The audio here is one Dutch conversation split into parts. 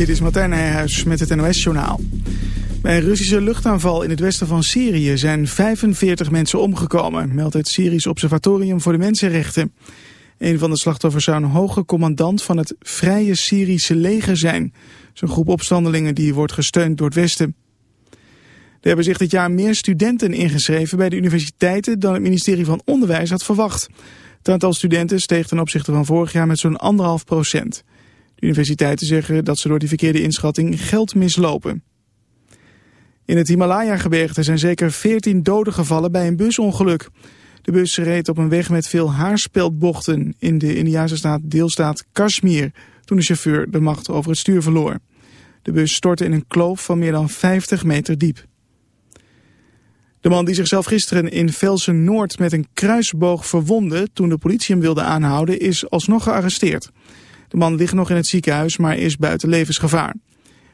Dit is Martijn Nijhuis met het NOS-journaal. Bij een Russische luchtaanval in het westen van Syrië zijn 45 mensen omgekomen, meldt het Syrisch Observatorium voor de Mensenrechten. Een van de slachtoffers zou een hoge commandant van het Vrije Syrische leger zijn. Zo'n groep opstandelingen die wordt gesteund door het Westen. Er hebben zich dit jaar meer studenten ingeschreven bij de universiteiten dan het ministerie van Onderwijs had verwacht. Het aantal studenten steeg ten opzichte van vorig jaar met zo'n anderhalf procent. Universiteiten zeggen dat ze door die verkeerde inschatting geld mislopen. In het Himalaya-gebergte zijn zeker 14 doden gevallen bij een busongeluk. De bus reed op een weg met veel haarspeldbochten in de Indiase staat deelstaat Kashmir toen de chauffeur de macht over het stuur verloor. De bus stortte in een kloof van meer dan 50 meter diep. De man die zichzelf gisteren in Velsen-Noord met een kruisboog verwonde toen de politie hem wilde aanhouden is alsnog gearresteerd. De man ligt nog in het ziekenhuis, maar is buiten levensgevaar.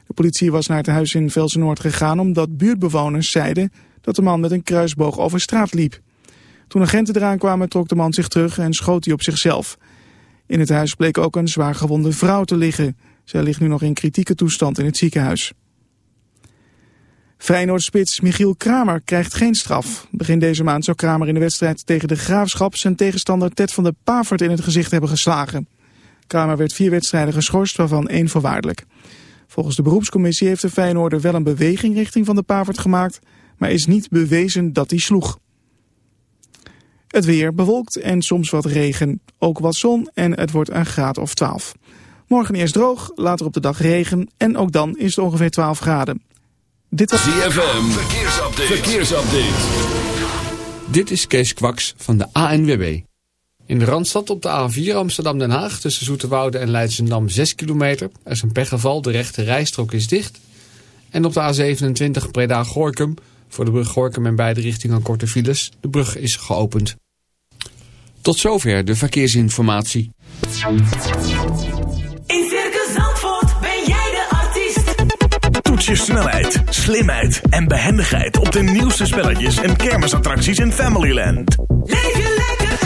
De politie was naar het huis in Velsen-Noord gegaan omdat buurtbewoners zeiden dat de man met een kruisboog over straat liep. Toen agenten eraan kwamen trok de man zich terug en schoot hij op zichzelf. In het huis bleek ook een zwaar gewonde vrouw te liggen. Zij ligt nu nog in kritieke toestand in het ziekenhuis. Feyenoord-spits Michiel Kramer krijgt geen straf. Begin deze maand zou Kramer in de wedstrijd tegen de Graafschap... zijn tegenstander Ted van der Pavert in het gezicht hebben geslagen. Kramer werd vier wedstrijden geschorst, waarvan één voorwaardelijk. Volgens de beroepscommissie heeft de Feyenoorder wel een beweging richting Van der Pavert gemaakt... maar is niet bewezen dat hij sloeg. Het weer bewolkt en soms wat regen, ook wat zon en het wordt een graad of 12. Morgen eerst droog, later op de dag regen en ook dan is het ongeveer 12 graden. Dit was ZFM, verkeersupdate. verkeersupdate. Dit is Kees Kwaks van de ANWB. In de Randstad op de A4 Amsterdam-Den Haag tussen Zoeterwoude en Leidsendam 6 kilometer. Er is een pechgeval, de rechte rijstrook is dicht. En op de A27 Breda-Gorkum voor de brug Gorkum en beide richtingen korte files. De brug is geopend. Tot zover de verkeersinformatie. In Circus Zandvoort ben jij de artiest. Toets je snelheid, slimheid en behendigheid op de nieuwste spelletjes en kermisattracties in Familyland. Leef je lekker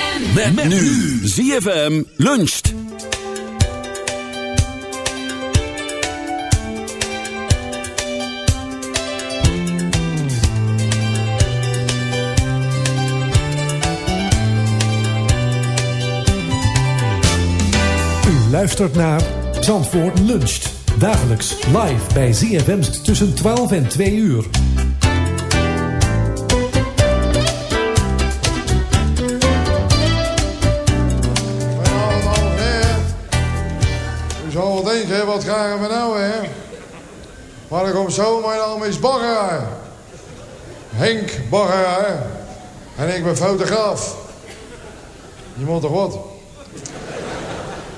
Met, met nu. ZFM luncht. U luistert naar Zandvoort Luncht. Dagelijks live bij ZFM tussen 12 en 2 uur. Wat krijgen we nou, hè? Maar er komt zo, mijn naam is Baggeraar. Henk Baggeraar. En ik ben fotograaf. Je moet toch wat?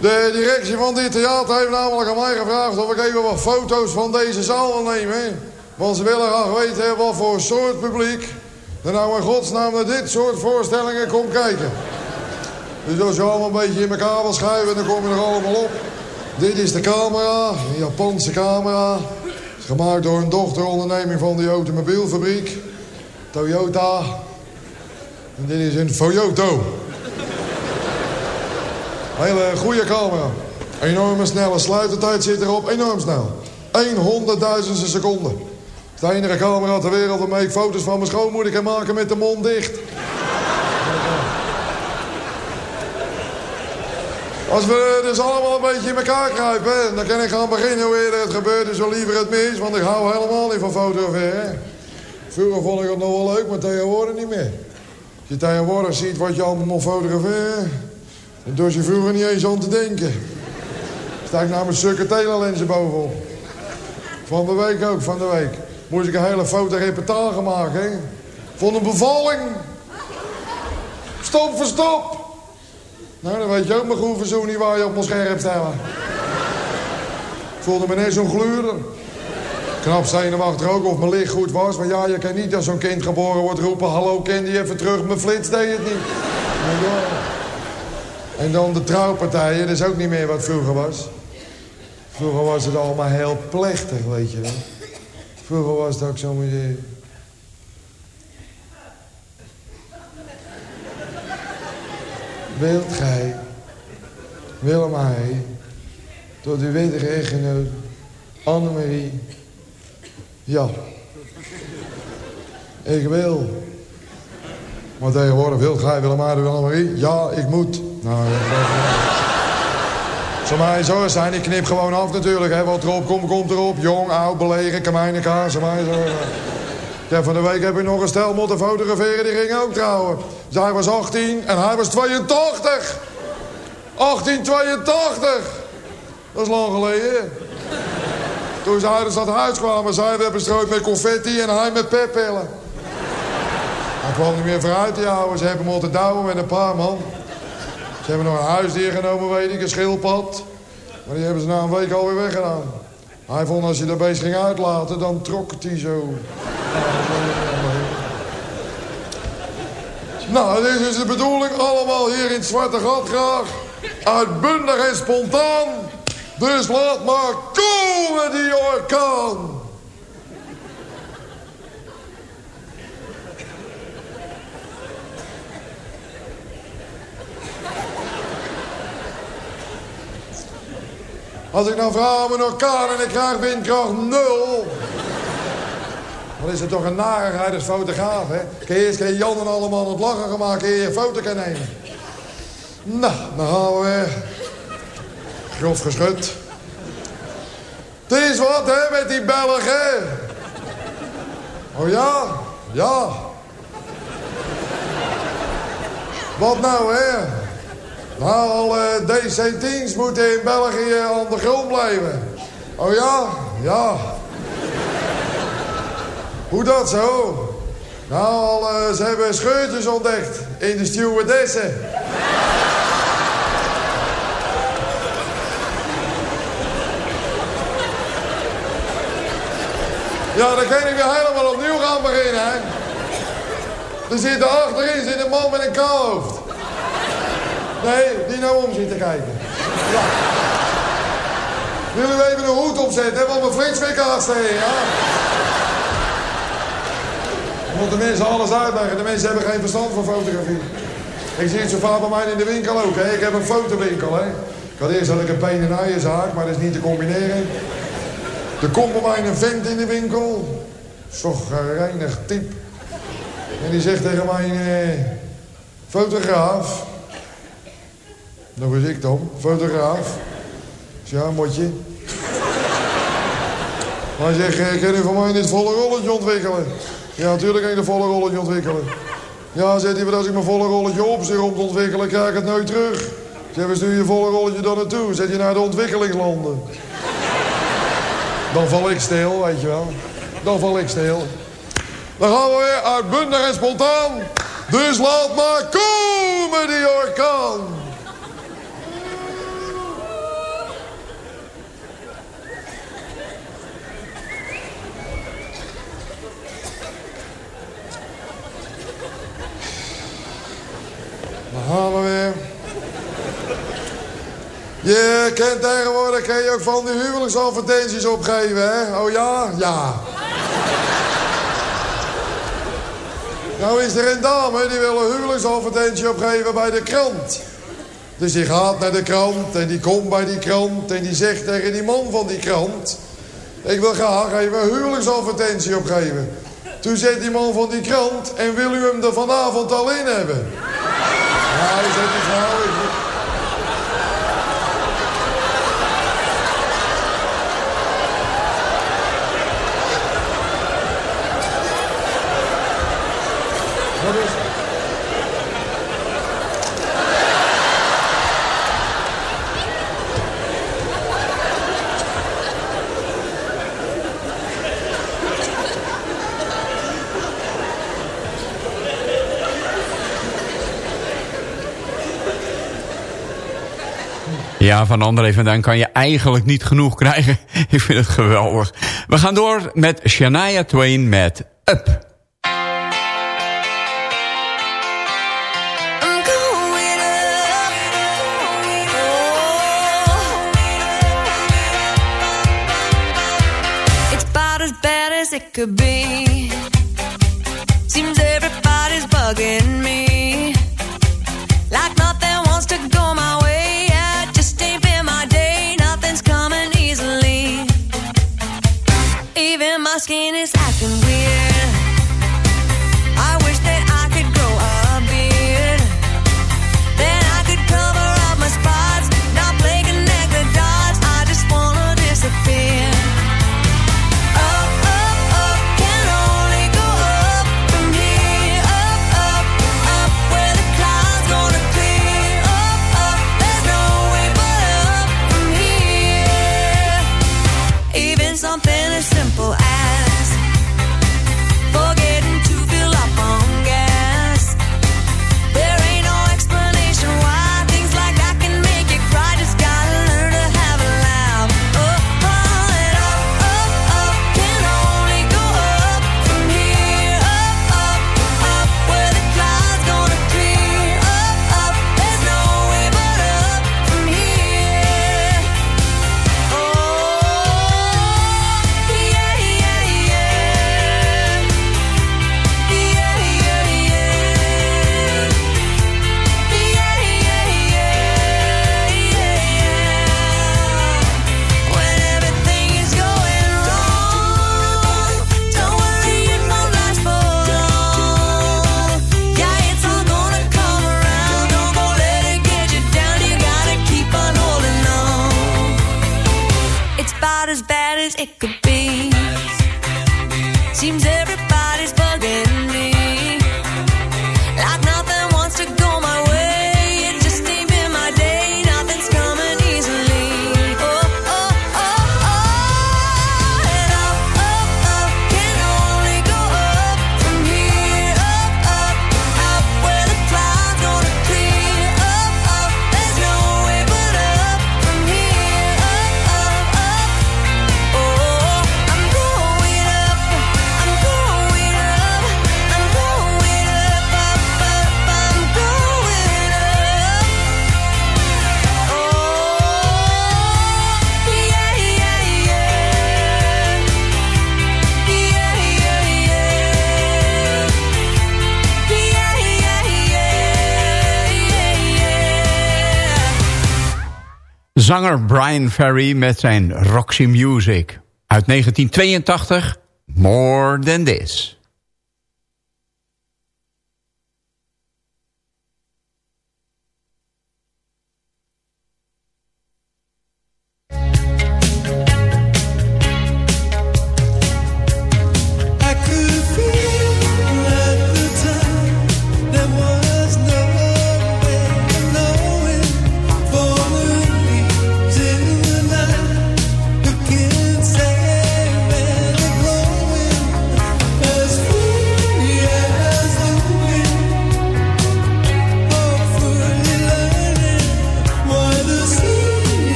De directie van dit theater heeft namelijk aan mij gevraagd of ik even wat foto's van deze zaal wil nemen. Want ze willen graag weten wat voor soort publiek er nou in godsnaam naar dit soort voorstellingen komt kijken. Dus als je allemaal een beetje in elkaar wil schuiven, dan kom je er allemaal op. Dit is de camera, een Japanse camera. Gemaakt door een dochteronderneming van die automobielfabriek. Toyota. En dit is een Foyoto. Hele goede camera. Enorme snelle sluitertijd zit erop, enorm snel. 100.000 seconde. Het is de enige camera ter wereld waarmee ik foto's van mijn schoonmoeder kan maken met de mond dicht. Als we dus allemaal een beetje in elkaar kruipen, dan kan ik gaan beginnen hoe eerder het gebeurt, dus zo liever het mis, want ik hou helemaal niet van fotograferen. Vroeger vond ik het nog wel leuk, maar tegenwoordig niet meer. Als je tegenwoordig ziet wat je allemaal moet fotograferen, dan durf je vroeger niet eens aan te denken. Sta ik namelijk stukken telelensen bovenop. Van de week ook, van de week. Moest ik een hele fotoreportage maken, hè. Van een bevalling. Stop voor stop. Nou, dan weet je ook mijn groeve niet waar je op mijn scherm stellen. Ik voelde me net zo'n gluurder. Knap zenuwachtig ook of mijn licht goed was. Maar ja, je kan niet als zo'n kind geboren wordt roepen... Hallo, die even terug? Mijn flits deed het niet. Maar. En dan de trouwpartijen, dat is ook niet meer wat vroeger was. Vroeger was het allemaal heel plechtig, weet je wel. Vroeger was het ook zo met... eh, Wilt gij, Willem hij, tot uw wettige echtgenoot Annemarie, ja. Ik wil. Maar tegenwoordig wilt gij Willem hij, Annemarie, ja, ik moet. Nou, dat Zou mij zo zijn, ik knip gewoon af natuurlijk. Hè. Wat erop komt, komt erop. Jong, oud, belegen, kamijn elkaar. Zou mij zo ja, van de week heb ik nog een stel moeten fotograferen, die ging ook trouwen. Zij was 18 en hij was 82. 1882. Dat is lang geleden. Toen ze uit dat huis kwamen, zij werd bestrooid met confetti en hij met peppillen. Hij kwam niet meer vooruit, die ouwe. Ze hebben hem moeten douwen met een paar man. Ze hebben nog een huisdier genomen, weet ik, een schildpad. Maar die hebben ze na een week alweer weggedaan. Hij vond als je dat beest ging uitlaten, dan trok hij zo. Nou, dit is de bedoeling. Allemaal hier in het Zwarte Gat graag. Uitbundig en spontaan. Dus laat maar komen die orkaan. Als ik nou vraag om een orkaan en ik krijg windkracht nul. Wat is het toch een narigheid als fotograaf, hè? Kun je eerst geen Jan en allemaal het lachen gemaakt... eer je foto kan nemen. Nou, dan gaan we weer. Grof geschud. Het is wat, hè, met die Belgen. Oh ja? Ja. Wat nou, hè? Nou, alle DC-10's moeten in België aan de grond blijven. Oh ja? Ja. Hoe dat zo? Nou, eh, ze hebben scheurtjes ontdekt in de stewardessen. Ja, dan kan ik weer helemaal opnieuw gaan beginnen, hè. Er zit er achterin zit een man met een kaalhoofd. Nee, die nou om zit te kijken. Ja. We even een hoed opzetten, want mijn flits weer ja? Dan moeten mensen alles uitleggen. De mensen hebben geen verstand van fotografie. Ik zie het zo vaak bij mij in de winkel ook, hè. Ik heb een fotowinkel, hè. Ik had eerst had ik een peenenijenzaak, maar dat is niet te combineren. Er komt bij mij een vent in de winkel. Zo'n gereinig type. En die zegt tegen mij, eh, fotograaf. Dat was ik dan, fotograaf. Zeg, ja, motje. Hij zegt, eh, u voor mij dit volle rolletje ontwikkelen? Ja, natuurlijk kan je een volle rolletje ontwikkelen. Ja, zegt hij, als ik mijn volle rolletje op zeg om te ontwikkelen, krijg ik het nooit terug. Zeg, waar stuur je volle rolletje dan naartoe? Zet je naar de ontwikkelingslanden. Dan val ik stil, weet je wel. Dan val ik stil. Dan gaan we weer uitbundig en spontaan. Dus laat maar komen, die orkaan. Eh, ik kent tegenwoordig kan je ook van die huwelijksadvertenties opgeven, hè? Oh ja? Ja. nou is er een dame die wil een huwelijksadvertentie opgeven bij de krant. Dus die gaat naar de krant en die komt bij die krant en die zegt tegen die man van die krant... Ik wil graag even een huwelijksadvertentie opgeven. Toen zegt die man van die krant en wil u hem er vanavond alleen hebben? Ja, hij zegt die vrouw... Ja, van André vandaan kan je eigenlijk niet genoeg krijgen. Ik vind het geweldig. We gaan door met Shania Twain met Up. it could be. Seems everybody's bugging me. zanger Brian Ferry met zijn Roxy Music. Uit 1982, More Than This.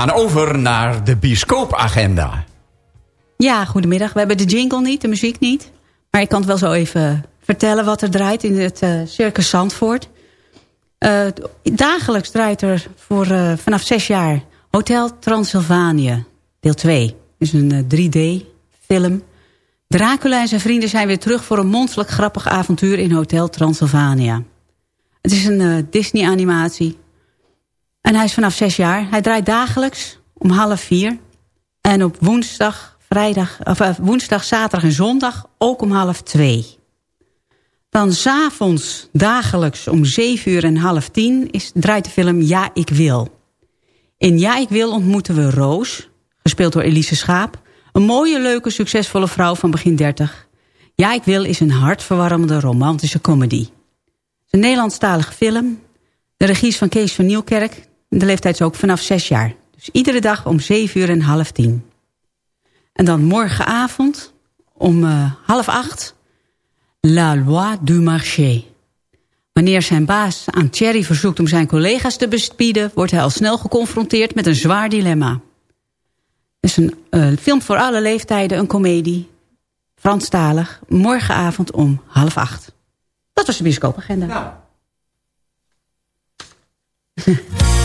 Gaan over naar de bioscoopagenda. Ja, goedemiddag. We hebben de jingle niet, de muziek niet. Maar ik kan het wel zo even vertellen wat er draait in het eh, Circus Zandvoort. Eh, dagelijks draait er voor, eh, vanaf zes jaar Hotel Transylvanië, deel 2. is een 3D-film. Dracula en zijn vrienden zijn weer terug voor een monsterlijk grappig avontuur in Hotel Transylvania. Het is een Disney-animatie. En hij is vanaf zes jaar. Hij draait dagelijks om half vier. En op woensdag, vrijdag, of, eh, woensdag, zaterdag en zondag ook om half twee. Dan s'avonds dagelijks om zeven uur en half tien is, draait de film Ja, ik wil. In Ja, ik wil ontmoeten we Roos, gespeeld door Elise Schaap. Een mooie, leuke, succesvolle vrouw van begin dertig. Ja, ik wil is een hartverwarmende romantische comedy. Het is een Nederlandstalige film. De regie is van Kees van Nieuwkerk. De leeftijd is ook vanaf zes jaar. Dus iedere dag om zeven uur en half tien. En dan morgenavond om uh, half acht... La loi du marché. Wanneer zijn baas aan Thierry verzoekt om zijn collega's te bespieden... wordt hij al snel geconfronteerd met een zwaar dilemma. Het is een uh, film voor alle leeftijden, een komedie. Franstalig, morgenavond om half acht. Dat was de bioscoopagenda. Nou.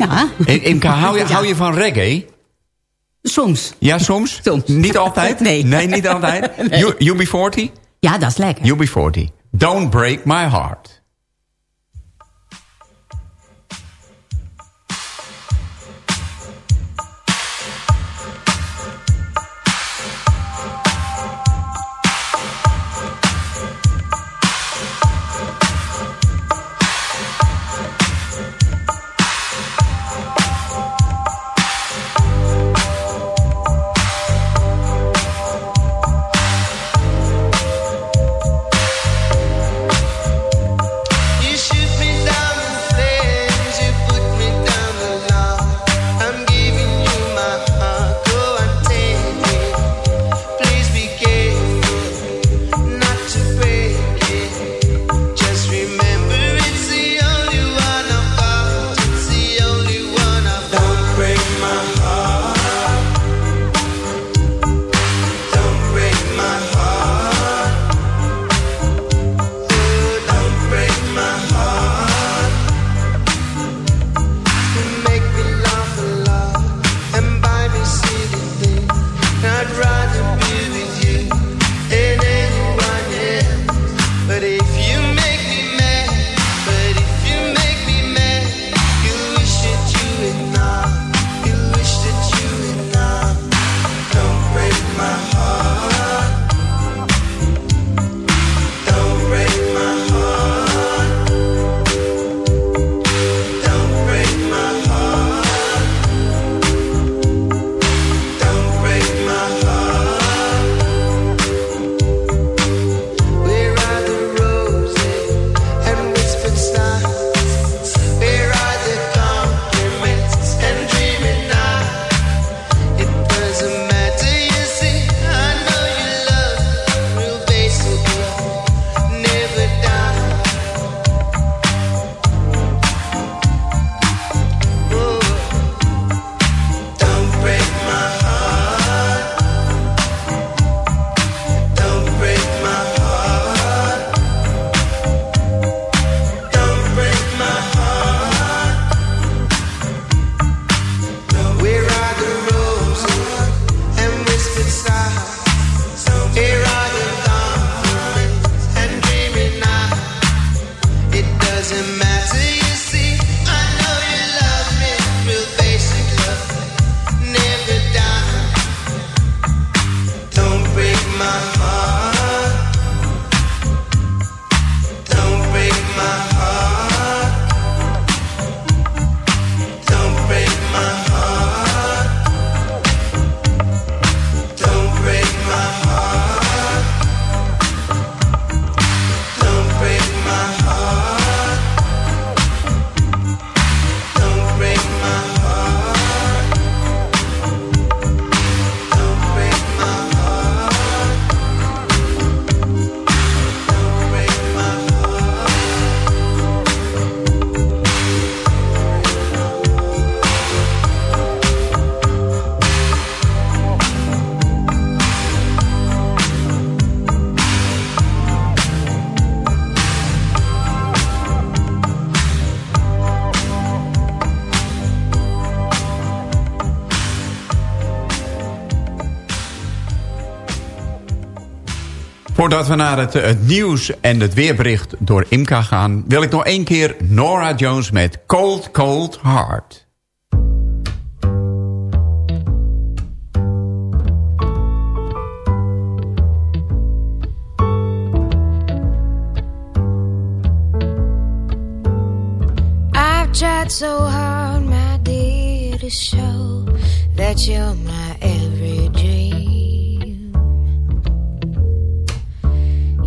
Ja. Hou je, hou je van reggae? Soms. Ja, soms? Soms. Niet altijd? Nee. Nee, niet altijd? Nee. U- UB40? Ja, dat is lekker. UB40. Don't break my heart. Voordat we naar het, nieuws en het weerbericht door Imka gaan... wil ik nog één keer Nora Jones met Cold Cold Heart. I've tried so hard, my dear, to show that you're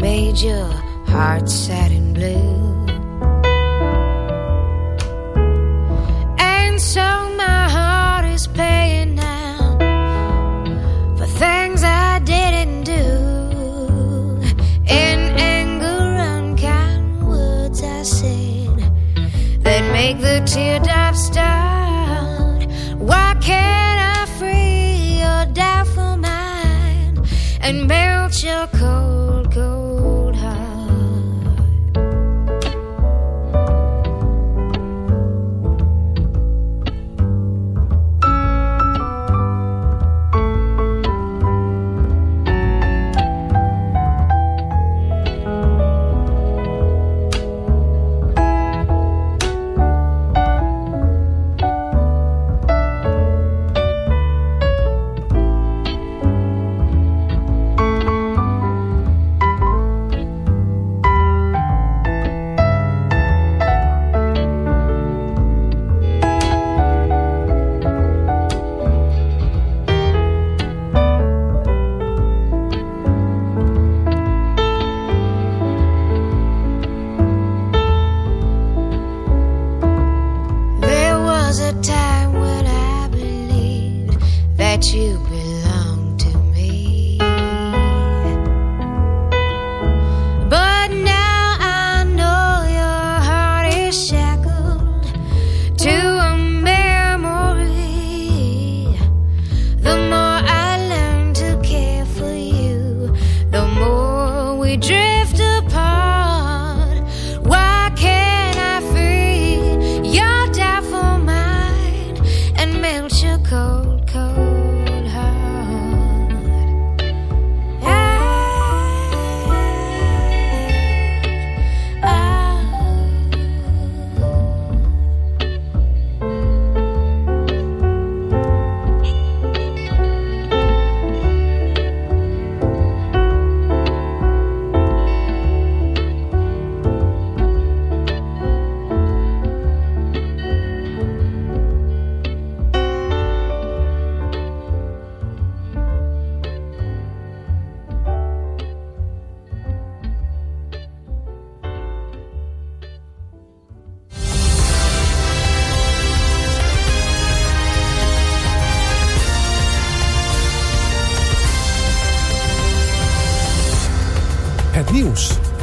Made your heart sad and blue. And so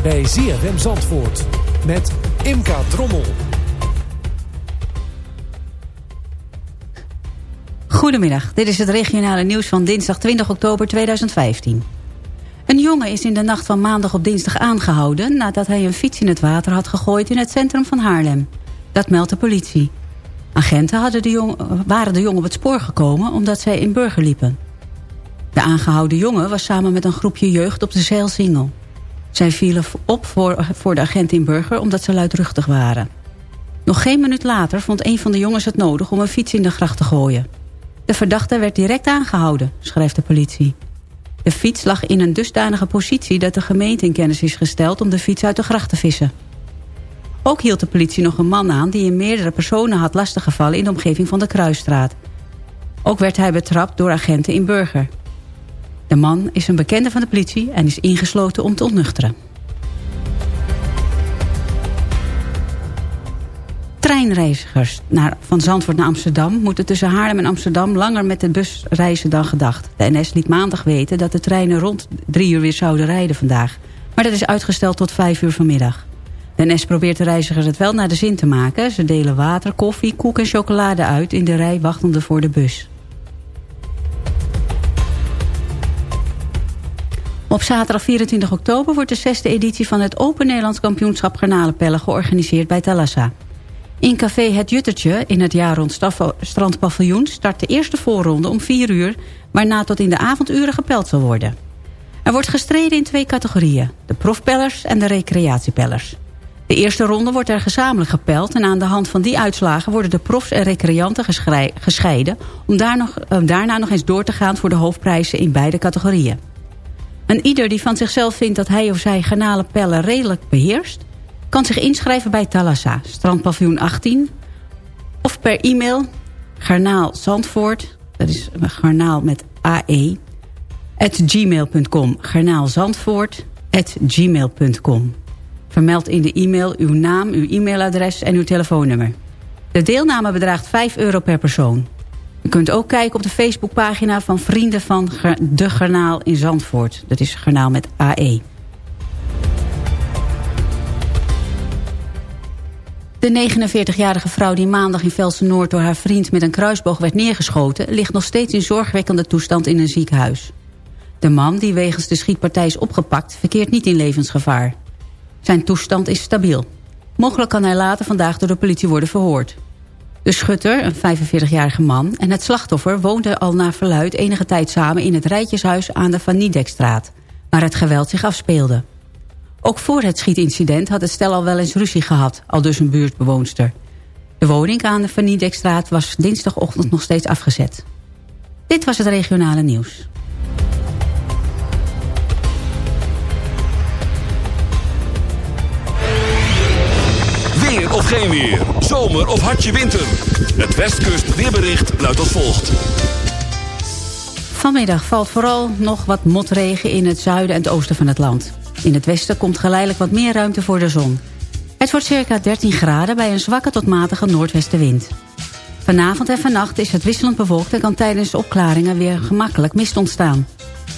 bij ZFM Zandvoort met Imka Drommel. Goedemiddag, dit is het regionale nieuws van dinsdag 20 oktober 2015. Een jongen is in de nacht van maandag op dinsdag aangehouden... nadat hij een fiets in het water had gegooid in het centrum van Haarlem. Dat meldt de politie. Agenten hadden de jongen, waren de jongen op het spoor gekomen omdat zij in Burger liepen. De aangehouden jongen was samen met een groepje jeugd op de Zeilsingel. Zij vielen op voor, de agent in Burger omdat ze luidruchtig waren. Nog geen minuut later vond een van de jongens het nodig om een fiets in de gracht te gooien. De verdachte werd direct aangehouden, schrijft de politie. De fiets lag in een dusdanige positie dat de gemeente in kennis is gesteld om de fiets uit de gracht te vissen. Ook hield de politie nog een man aan die in meerdere personen had lastiggevallen in de omgeving van de Kruisstraat. Ook werd hij betrapt door agenten in Burger. De man is een bekende van de politie en is ingesloten om te ontnuchteren. Treinreizigers naar, van Zandvoort naar Amsterdam... moeten tussen Haarlem en Amsterdam langer met de bus reizen dan gedacht. De NS liet maandag weten dat de treinen rond drie uur weer zouden rijden vandaag. Maar dat is uitgesteld tot vijf uur vanmiddag. De NS probeert de reizigers het wel naar de zin te maken. Ze delen water, koffie, koek en chocolade uit in de rij wachtende voor de bus. Op zaterdag 24 oktober wordt de zesde editie van het Open Nederlands Kampioenschap Garnalenpellen georganiseerd bij Talassa. In café Het Juttertje in het jaar rond Strandpaviljoen start de eerste voorronde om 4 uur, waarna tot in de avonduren gepeld zal worden. Er wordt gestreden in twee categorieën, de profpellers en de recreatiepellers. De eerste ronde wordt er gezamenlijk gepeld en aan de hand van die uitslagen worden de profs en recreanten gescheiden om daarna nog eens door te gaan voor de hoofdprijzen in beide categorieën. En ieder die van zichzelf vindt dat hij of zij garnalenpellen redelijk beheerst... kan zich inschrijven bij Talassa, strandpaviljoen 18... of per e-mail garnaalzandvoort, dat is garnaal met AE... at gmail.com, garnaalzandvoort at gmail.com. Vermeld in de e-mail uw naam, uw e-mailadres en uw telefoonnummer. De deelname bedraagt 5 euro per persoon. U kunt ook kijken op de Facebookpagina van Vrienden van de Garnaal in Zandvoort. Dat is Garnaal met. AE. De 49-jarige vrouw die maandag in Velsen-Noord door haar vriend met een kruisboog werd neergeschoten... ligt nog steeds in zorgwekkende toestand in een ziekenhuis. De man die wegens de schietpartij is opgepakt verkeert niet in levensgevaar. Zijn toestand is stabiel. Mogelijk kan hij later vandaag door de politie worden verhoord. De schutter, een 45-jarige man, en het slachtoffer woonden al naar verluid enige tijd samen in het rijtjeshuis aan de Van Niedekstraat, waar het geweld zich afspeelde. Ook voor het schietincident had het stel al wel eens ruzie gehad, al dus een buurtbewoonster. De woning aan de Van Niedekstraat was dinsdagochtend nog steeds afgezet. Dit was het regionale nieuws. Of geen weer. Zomer of hartje winter. Het Westkust weerbericht luidt als volgt. Vanmiddag valt vooral nog wat motregen in het zuiden en oosten van het land. In het westen komt geleidelijk wat meer ruimte voor de zon. Het wordt circa 13 graden bij een zwakke tot matige noordwestenwind. Vanavond en vannacht is het wisselend bewolkt en kan tijdens de opklaringen weer gemakkelijk mist ontstaan.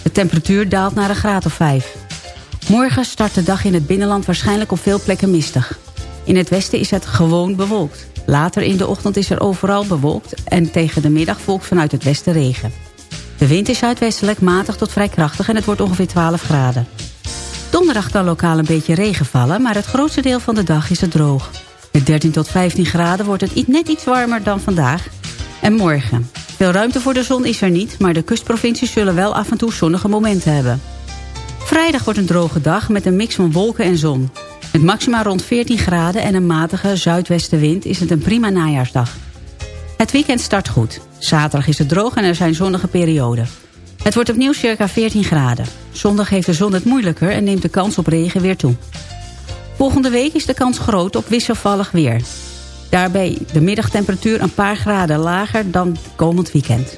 De temperatuur daalt naar een graad of 5. Morgen start de dag in het binnenland waarschijnlijk op veel plekken mistig. In het westen is het gewoon bewolkt. Later in de ochtend is er overal bewolkt en tegen de middag volgt vanuit het westen regen. De wind is zuidwestelijk matig tot vrij krachtig en het wordt ongeveer 12 graden. Donderdag kan lokaal een beetje regen vallen, maar het grootste deel van de dag is het droog. Met 13 tot 15 graden wordt het net iets warmer dan vandaag. En morgen. Veel ruimte voor de zon is er niet, maar de kustprovincies zullen wel af en toe zonnige momenten hebben. Vrijdag wordt een droge dag met een mix van wolken en zon. Met maxima rond 14 graden en een matige zuidwestenwind is het een prima najaarsdag. Het weekend start goed. Zaterdag is het droog en er zijn zonnige perioden. Het wordt opnieuw circa 14 graden. Zondag heeft de zon het moeilijker en neemt de kans op regen weer toe. Volgende week is de kans groot op wisselvallig weer. Daarbij de middagtemperatuur een paar graden lager dan komend weekend.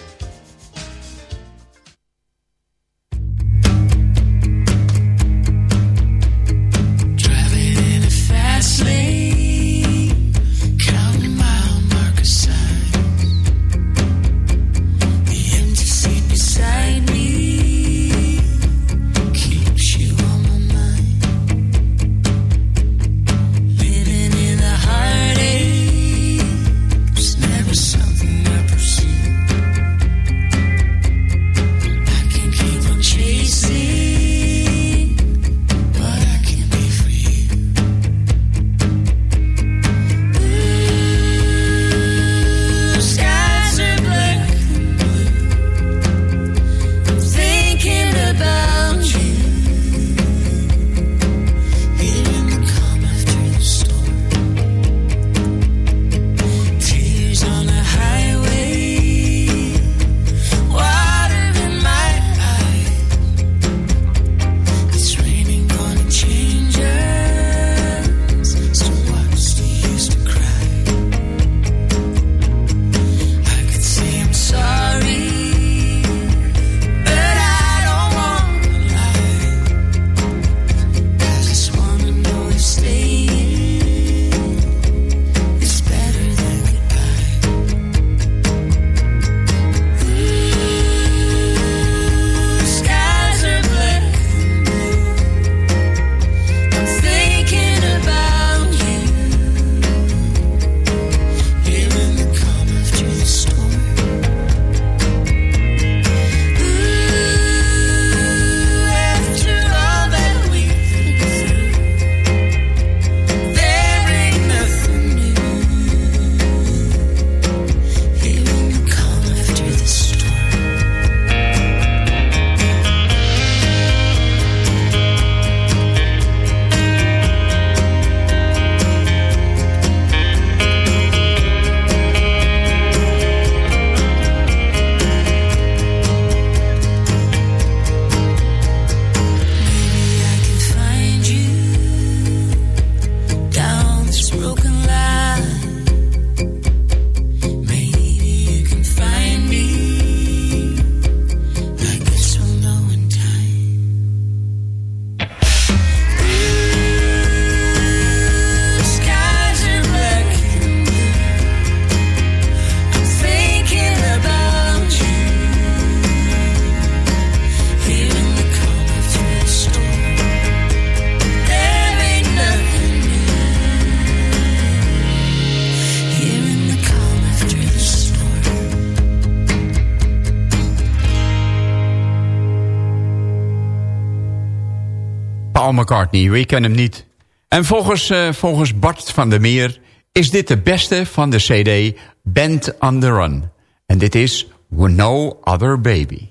McCartney, we kennen hem niet? En volgens, eh, volgens Bart van der Meer is dit de beste van de cd Band on the Run. En dit is We No Other Baby.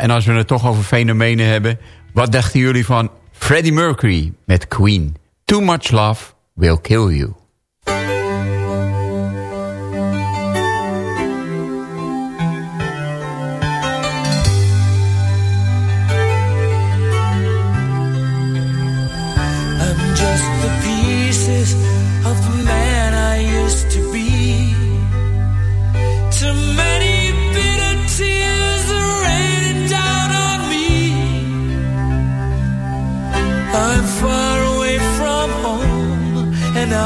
en als we het toch over fenomenen hebben... wat dachten jullie van Freddie Mercury met Queen? Too much love will kill you.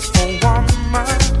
just for one mind.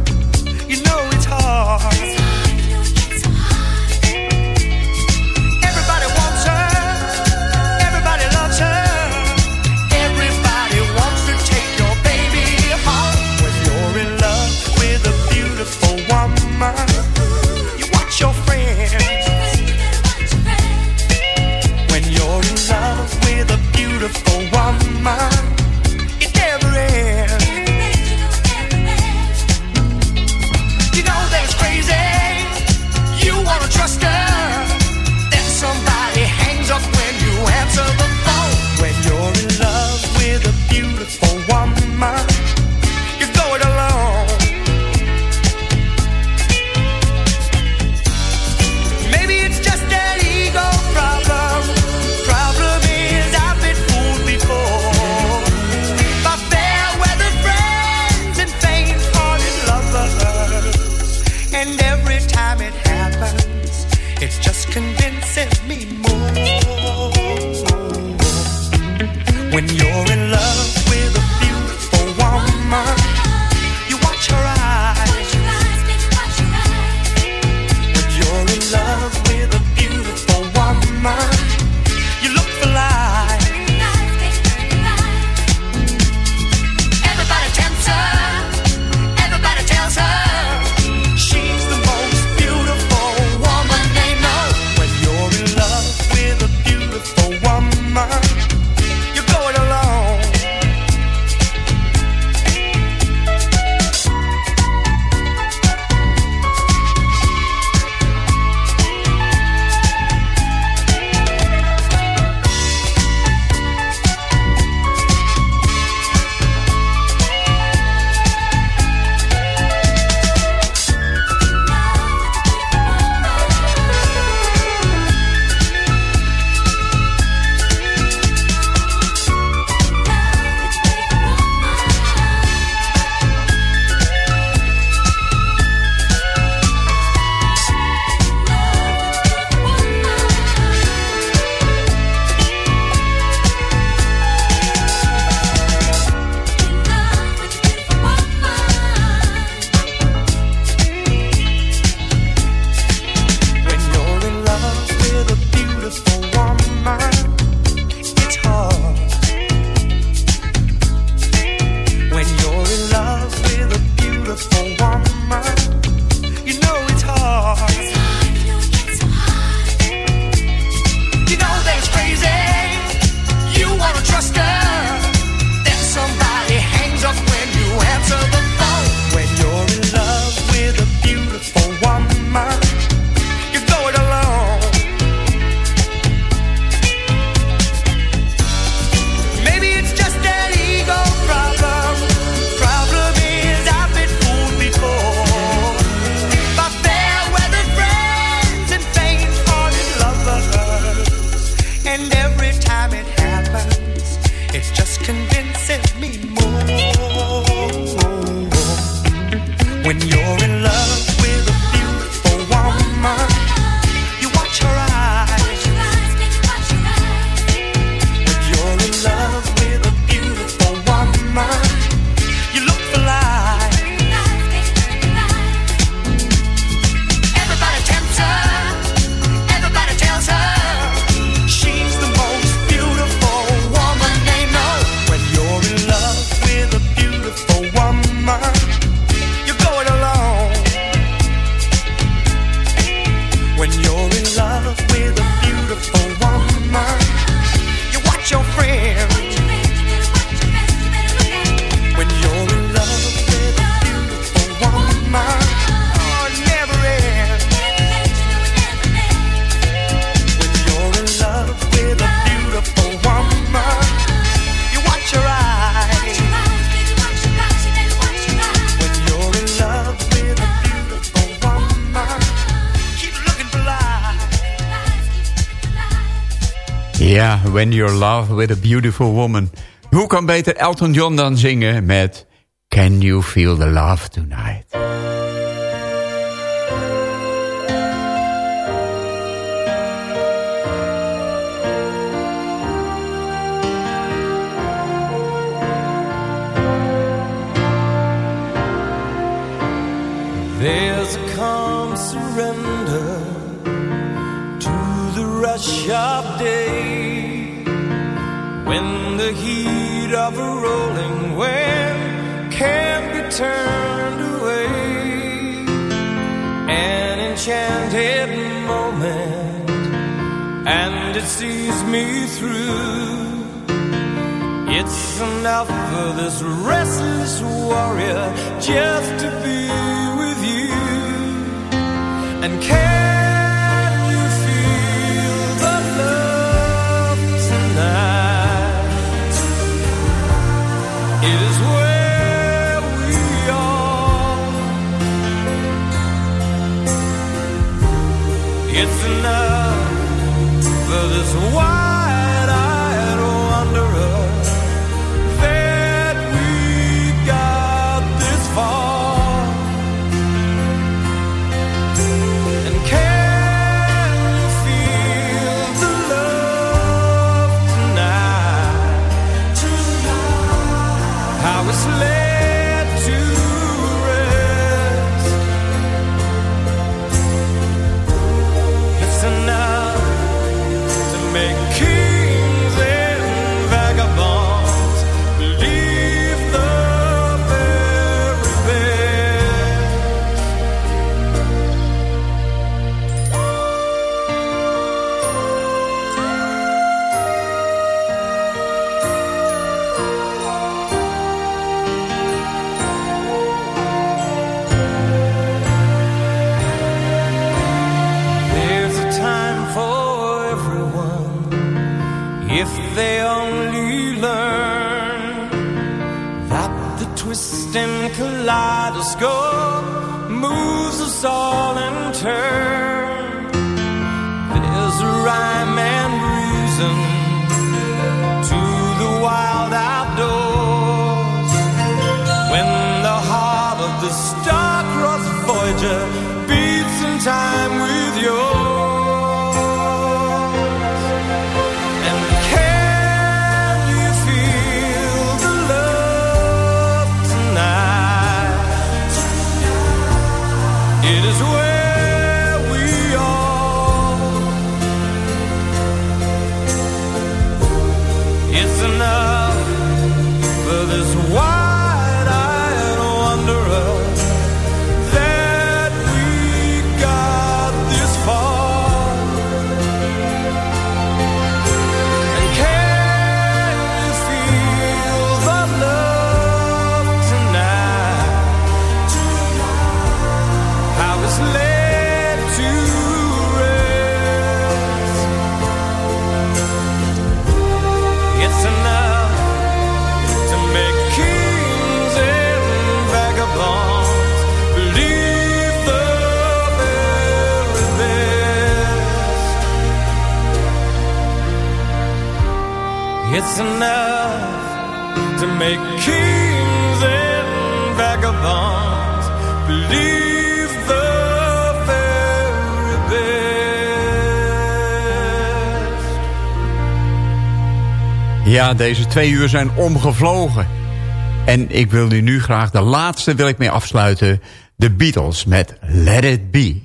When You're Love with a Beautiful Woman. Hoe kan beter Elton John dan zingen met Can You Feel the Love Tonight? me through. It's enough for this restless warrior just to be with you and care. Ja, deze twee uur zijn omgevlogen. En ik wil nu graag de laatste wil ik mee afsluiten. De Beatles met Let It Be.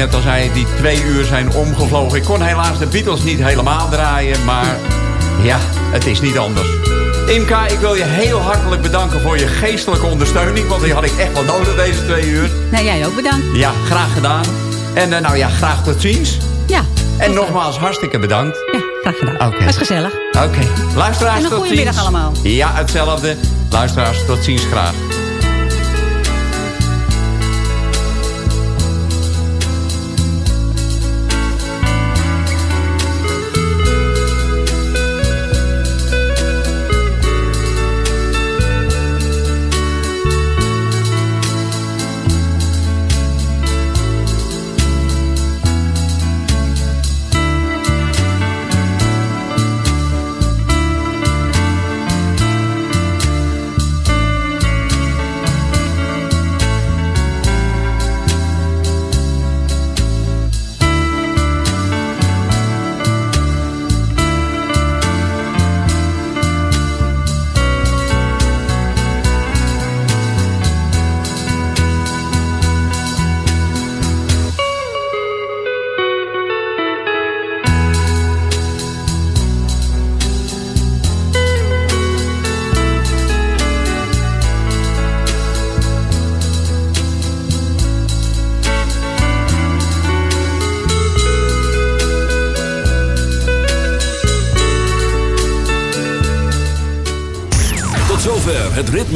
net al zei, die twee uur zijn omgevlogen. Ik kon helaas de Beatles niet helemaal draaien, maar ja, het is niet anders. Imka, ik wil je heel hartelijk bedanken voor je geestelijke ondersteuning. Want die had ik echt wel nodig deze twee uur. Nou, jij ook bedankt. Ja, graag gedaan. En eh, nou ja, graag tot ziens. Ja. En nogmaals, hartstikke bedankt. Ja, graag gedaan. Oké. Okay. Dat is gezellig. Oké. Luisteraars, tot ziens. En een middag allemaal. Ja, hetzelfde. Luisteraars, tot ziens graag.